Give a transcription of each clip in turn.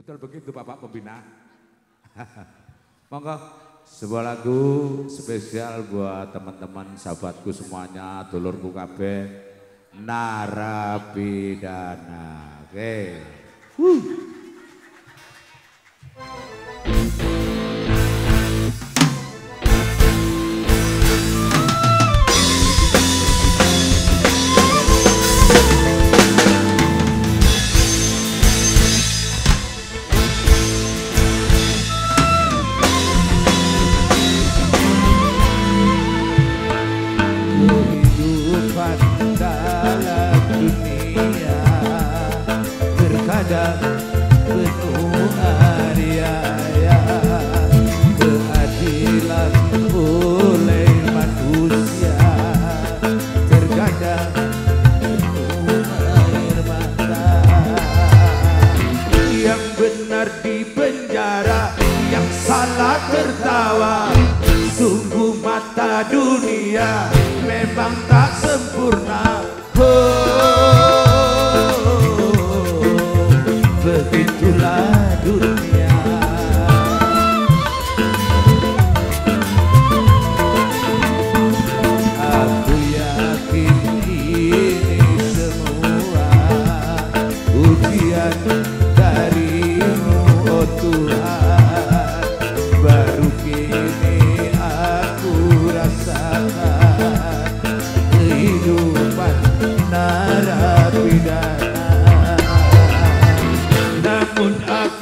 Betul begitu Bapak Pembina. Monggo sebuah lagu spesial buat teman-teman sahabatku semuanya, dulurku kabeh narapidana. Oke. Okay. Woo. kehidupan dalam dunia Terkadang penuh aniaya Keadilan oleh manusia penuh air mata Yang benar di penjara Yang salah tertawa. Sungguh mata dunia memang tak sempurna.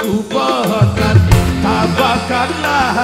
upokan tambahkanlah.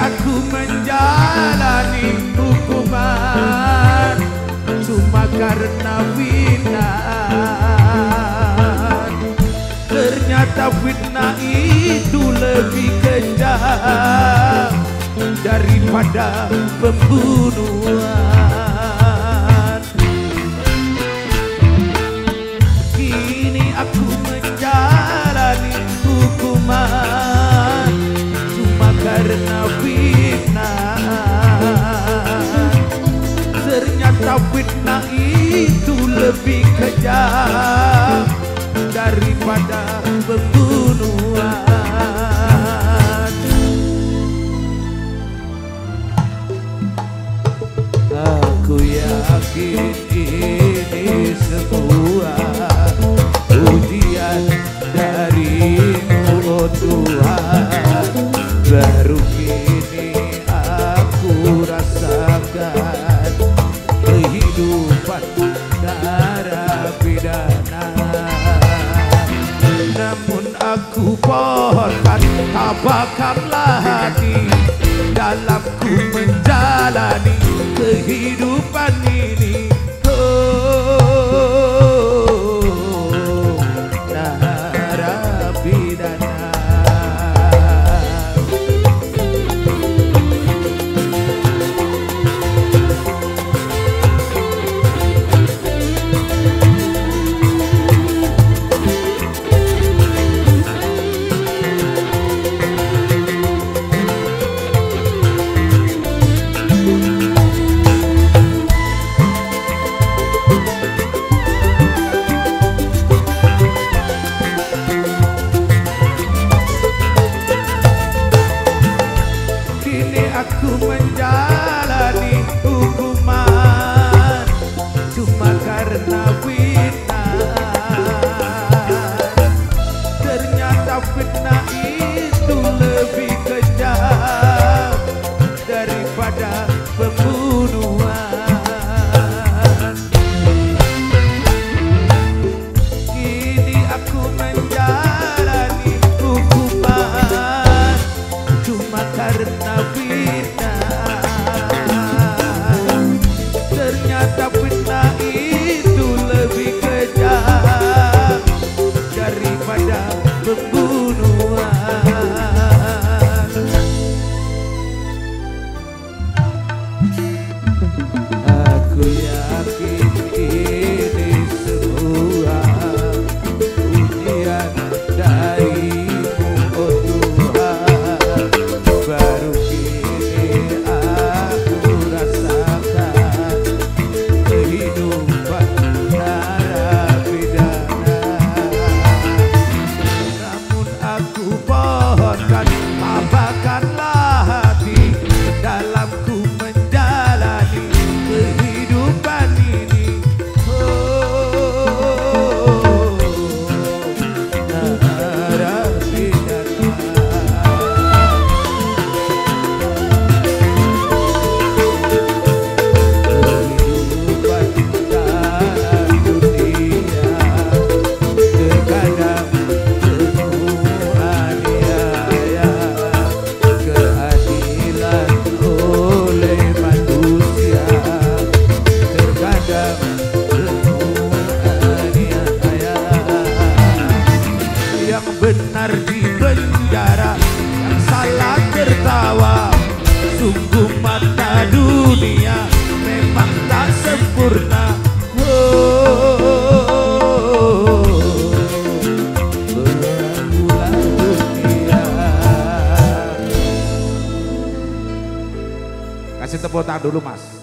aku menjalani hukuman cuma karena fitnah ternyata fitnah itu lebih kejam daripada pembunuhan. lebih kejam daripada pembunuhan. Aku yakin ini semua ujian dari mulut oh Tuhan. Baru kini aku rasakan kehidupan pidana. Namun aku pohonkan Tabakanlah hati Dalamku menjalani kehidupan ini. benar di penjara. Yang salah tertawa Sungguh mata dunia Memang tak sempurna. Oh. Kasih tepuk tangan dulu mas.